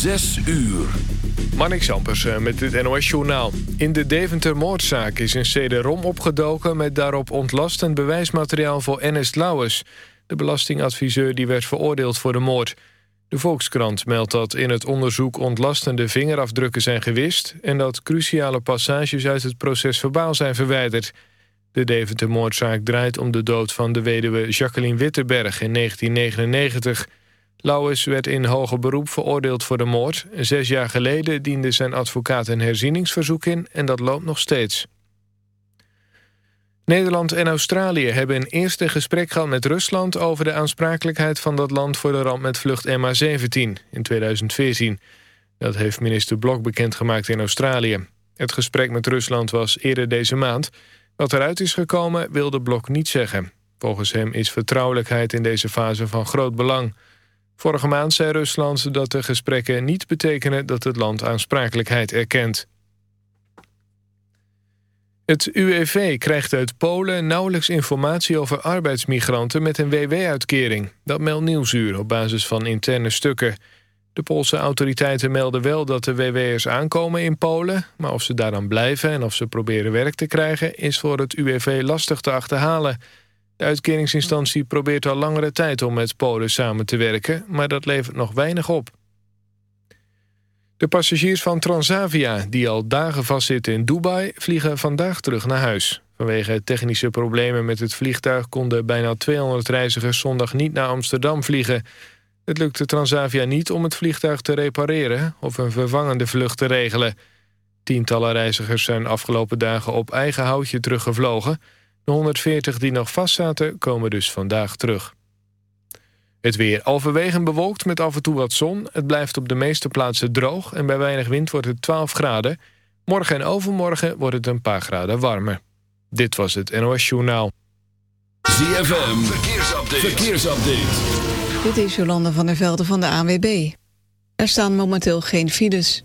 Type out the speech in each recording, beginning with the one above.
Zes uur. Marnix Ampers met het NOS-journaal. In de Deventer-moordzaak is een CD-ROM opgedoken... met daarop ontlastend bewijsmateriaal voor Ernest Lauwers... de belastingadviseur die werd veroordeeld voor de moord. De Volkskrant meldt dat in het onderzoek ontlastende vingerafdrukken zijn gewist... en dat cruciale passages uit het proces verbaal zijn verwijderd. De Deventer-moordzaak draait om de dood van de weduwe Jacqueline Wittenberg in 1999... Lauwers werd in hoger beroep veroordeeld voor de moord. Zes jaar geleden diende zijn advocaat een herzieningsverzoek in... en dat loopt nog steeds. Nederland en Australië hebben een eerste gesprek gehad met Rusland... over de aansprakelijkheid van dat land voor de ramp met vlucht MH17 in 2014. Dat heeft minister Blok bekendgemaakt in Australië. Het gesprek met Rusland was eerder deze maand. Wat eruit is gekomen wilde Blok niet zeggen. Volgens hem is vertrouwelijkheid in deze fase van groot belang... Vorige maand zei Rusland dat de gesprekken niet betekenen dat het land aansprakelijkheid erkent. Het UWV krijgt uit Polen nauwelijks informatie over arbeidsmigranten met een WW-uitkering. Dat meldt Nieuwsuur op basis van interne stukken. De Poolse autoriteiten melden wel dat de WW'ers aankomen in Polen... maar of ze daar dan blijven en of ze proberen werk te krijgen... is voor het UWV lastig te achterhalen... De uitkeringsinstantie probeert al langere tijd om met Polen samen te werken... maar dat levert nog weinig op. De passagiers van Transavia, die al dagen vastzitten in Dubai... vliegen vandaag terug naar huis. Vanwege technische problemen met het vliegtuig... konden bijna 200 reizigers zondag niet naar Amsterdam vliegen. Het lukte Transavia niet om het vliegtuig te repareren... of een vervangende vlucht te regelen. Tientallen reizigers zijn afgelopen dagen op eigen houtje teruggevlogen... De 140 die nog vastzaten komen dus vandaag terug. Het weer overwegend bewolkt met af en toe wat zon. Het blijft op de meeste plaatsen droog en bij weinig wind wordt het 12 graden. Morgen en overmorgen wordt het een paar graden warmer. Dit was het NOS Journaal. ZFM, verkeersupdate. verkeersupdate. Dit is Jolande van der Velde van de ANWB. Er staan momenteel geen files.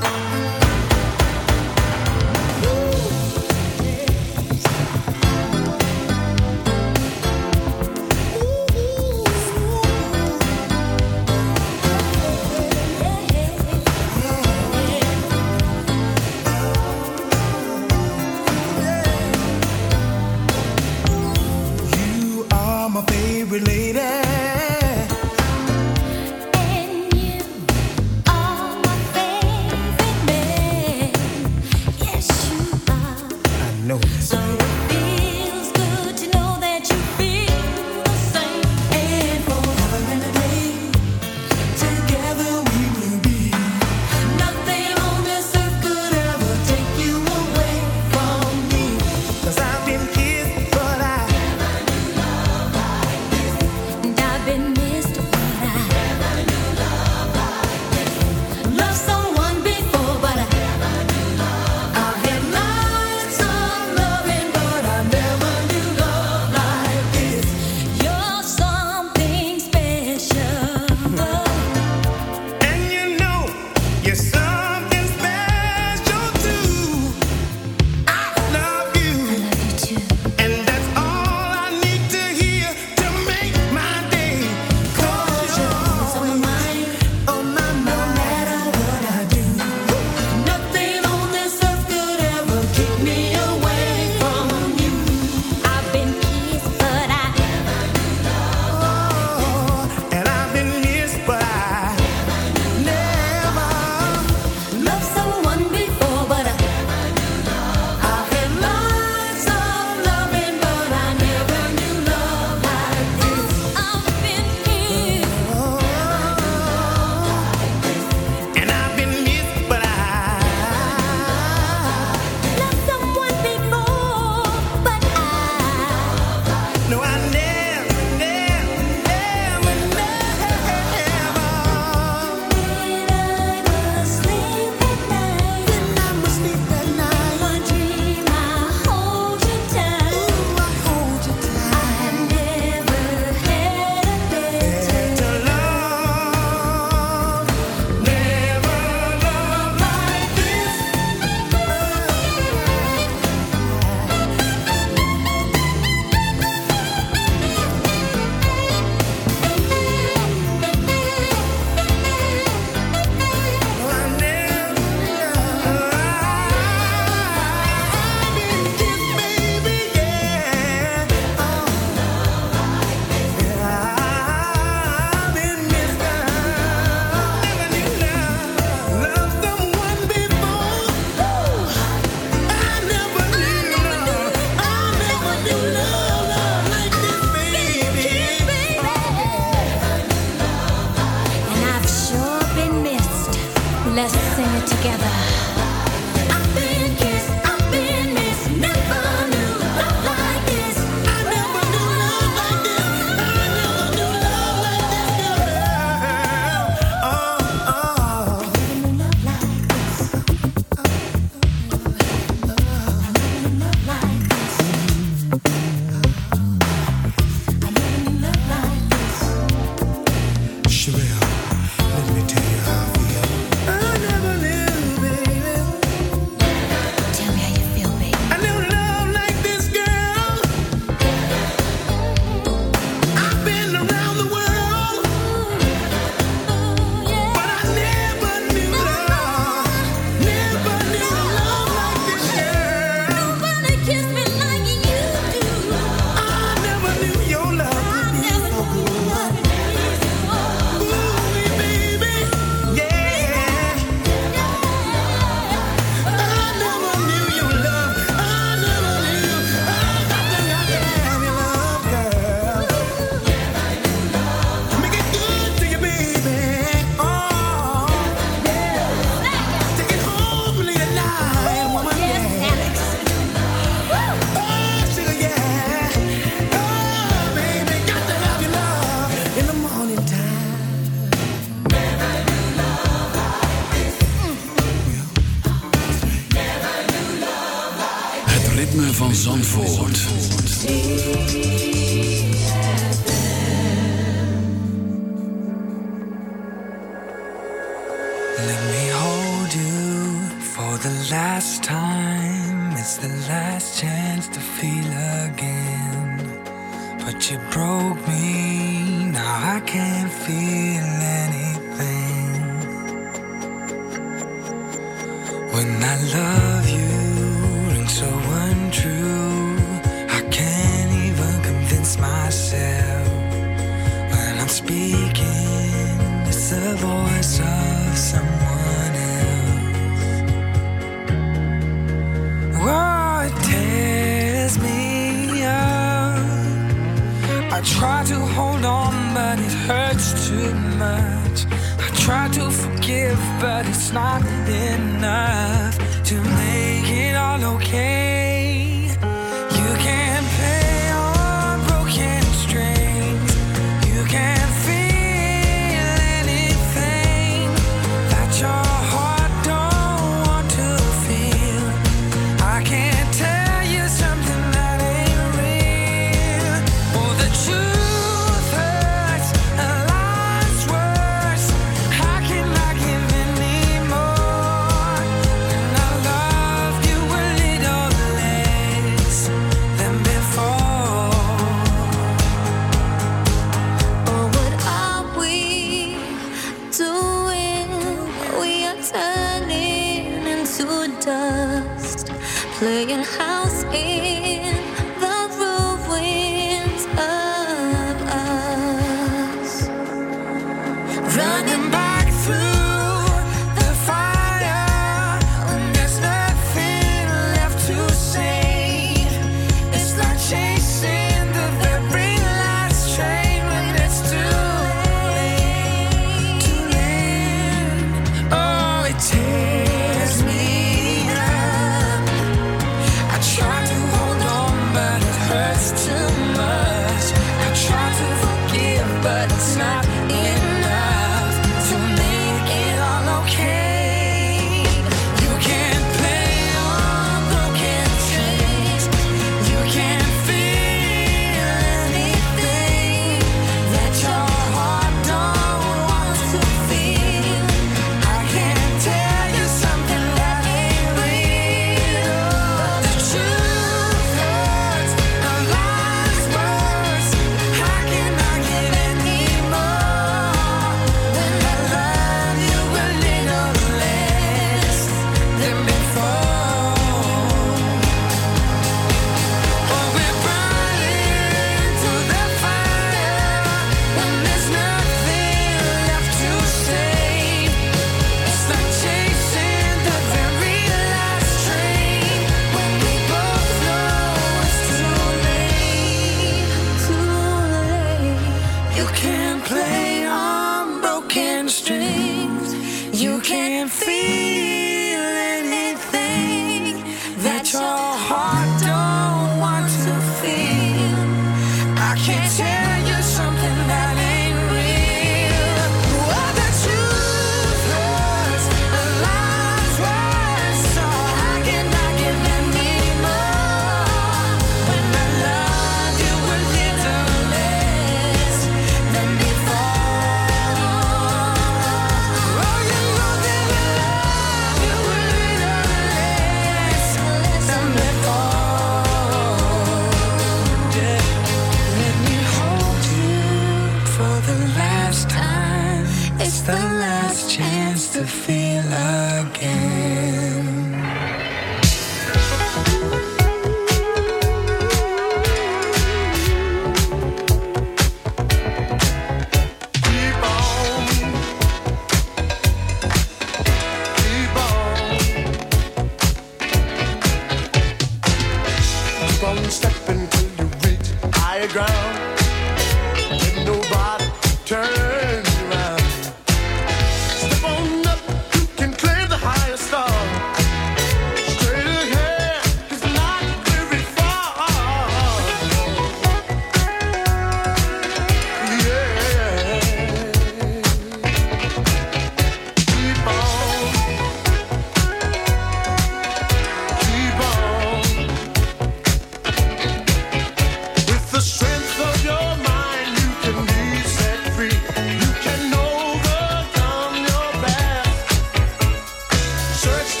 almost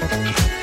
there.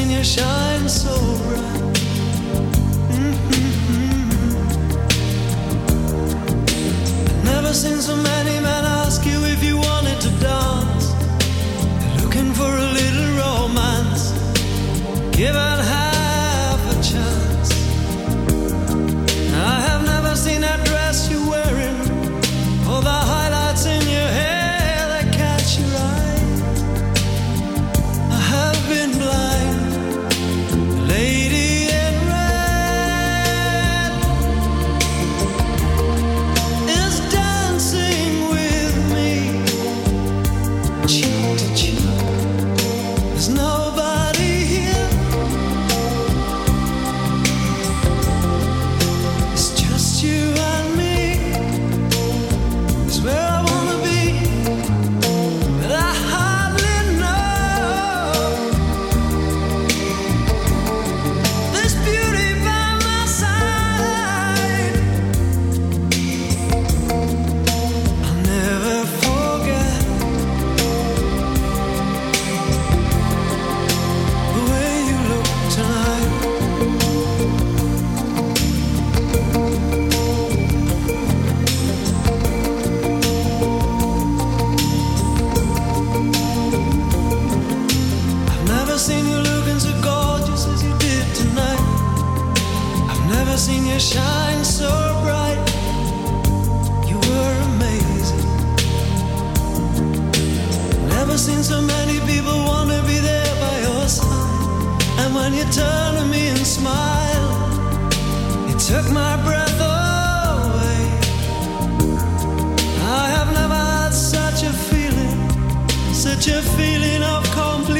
evening you shine so bright. Mm-hmm. Never so many men ask you if you want. such a feeling of complete.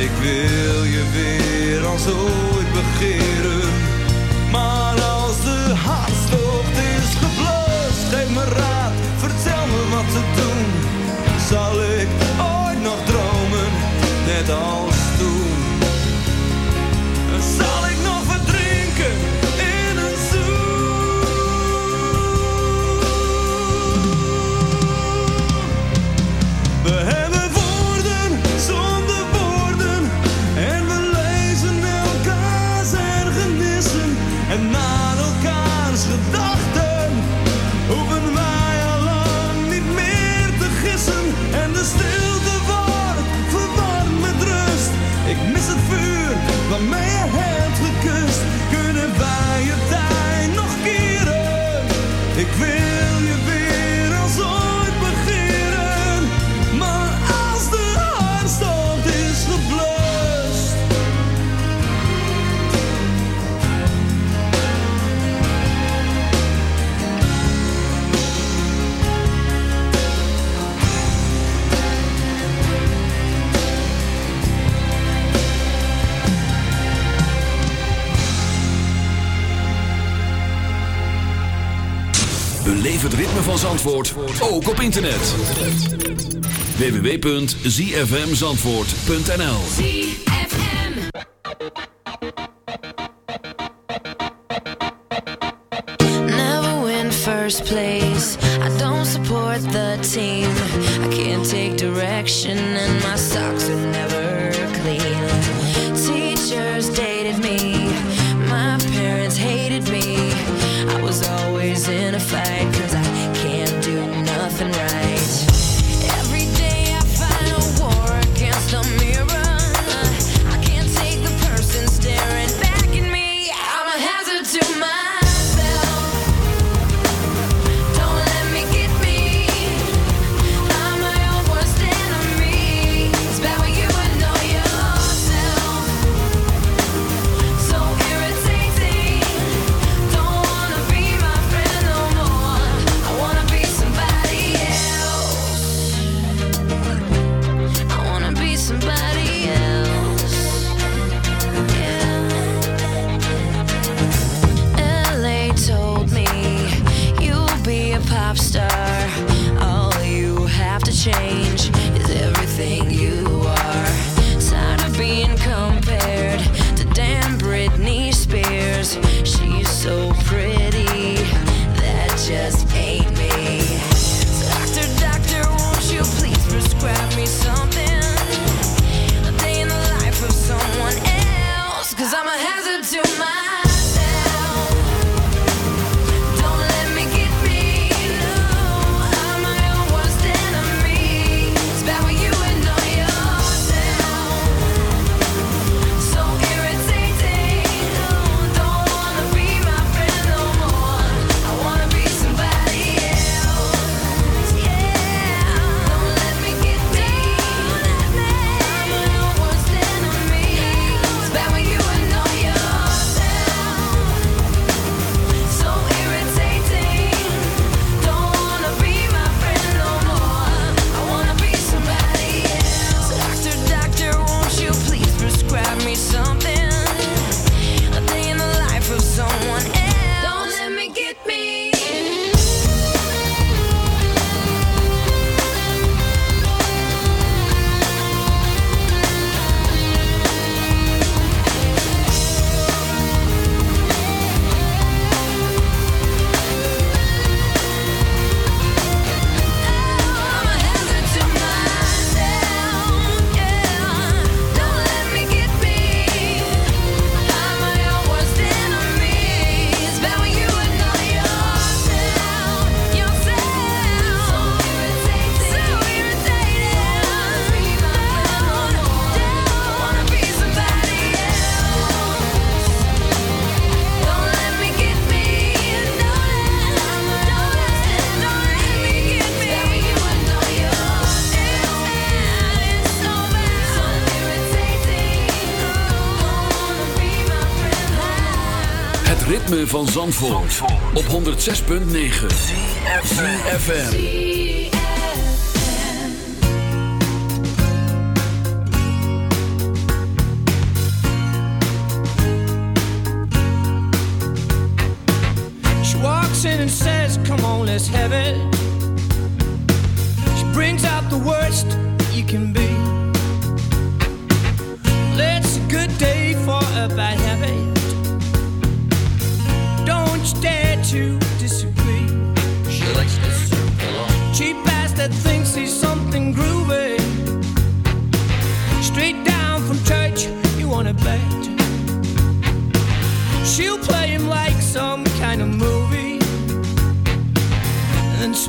Ik wil je weer als ooit begeren. Van Zandvoort, ook op internet. www.zfmzandvoort.nl Never win first place. I don't support the team. I can't take direction, and my socks Op 106.9 FM.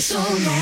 So long.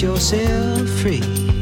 yourself free.